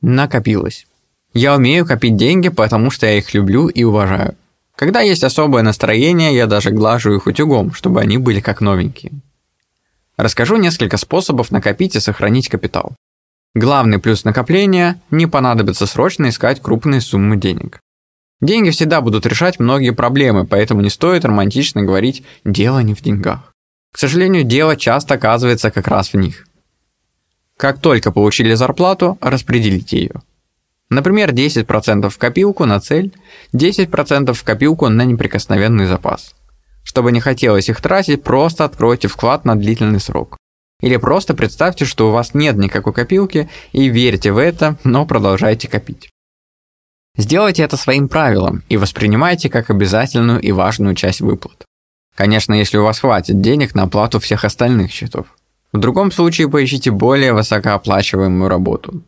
Накопилось. Я умею копить деньги, потому что я их люблю и уважаю. Когда есть особое настроение, я даже глажу их утюгом, чтобы они были как новенькие. Расскажу несколько способов накопить и сохранить капитал. Главный плюс накопления – не понадобится срочно искать крупные суммы денег. Деньги всегда будут решать многие проблемы, поэтому не стоит романтично говорить «дело не в деньгах». К сожалению, дело часто оказывается как раз в них. Как только получили зарплату, распределите ее. Например, 10% в копилку на цель, 10% в копилку на неприкосновенный запас. Чтобы не хотелось их тратить, просто откройте вклад на длительный срок. Или просто представьте, что у вас нет никакой копилки и верьте в это, но продолжайте копить. Сделайте это своим правилом и воспринимайте как обязательную и важную часть выплат. Конечно, если у вас хватит денег на оплату всех остальных счетов. В другом случае поищите более высокооплачиваемую работу.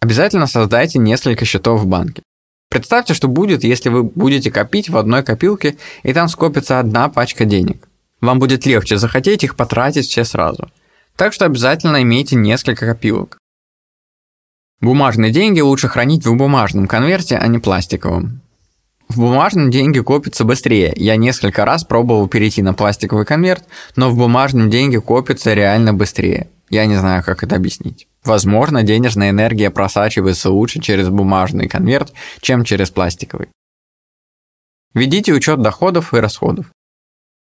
Обязательно создайте несколько счетов в банке. Представьте, что будет, если вы будете копить в одной копилке, и там скопится одна пачка денег. Вам будет легче захотеть их потратить все сразу. Так что обязательно имейте несколько копилок. Бумажные деньги лучше хранить в бумажном конверте, а не пластиковом. В бумажном деньги копятся быстрее. Я несколько раз пробовал перейти на пластиковый конверт, но в бумажном деньги копятся реально быстрее. Я не знаю, как это объяснить. Возможно, денежная энергия просачивается лучше через бумажный конверт, чем через пластиковый. Ведите учет доходов и расходов.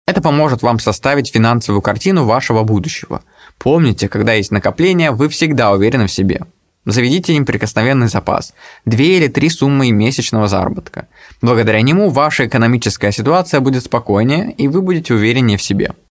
Это поможет вам составить финансовую картину вашего будущего. Помните, когда есть накопление, вы всегда уверены в себе. Заведите неприкосновенный запас – две или три суммы месячного заработка. Благодаря нему ваша экономическая ситуация будет спокойнее, и вы будете увереннее в себе.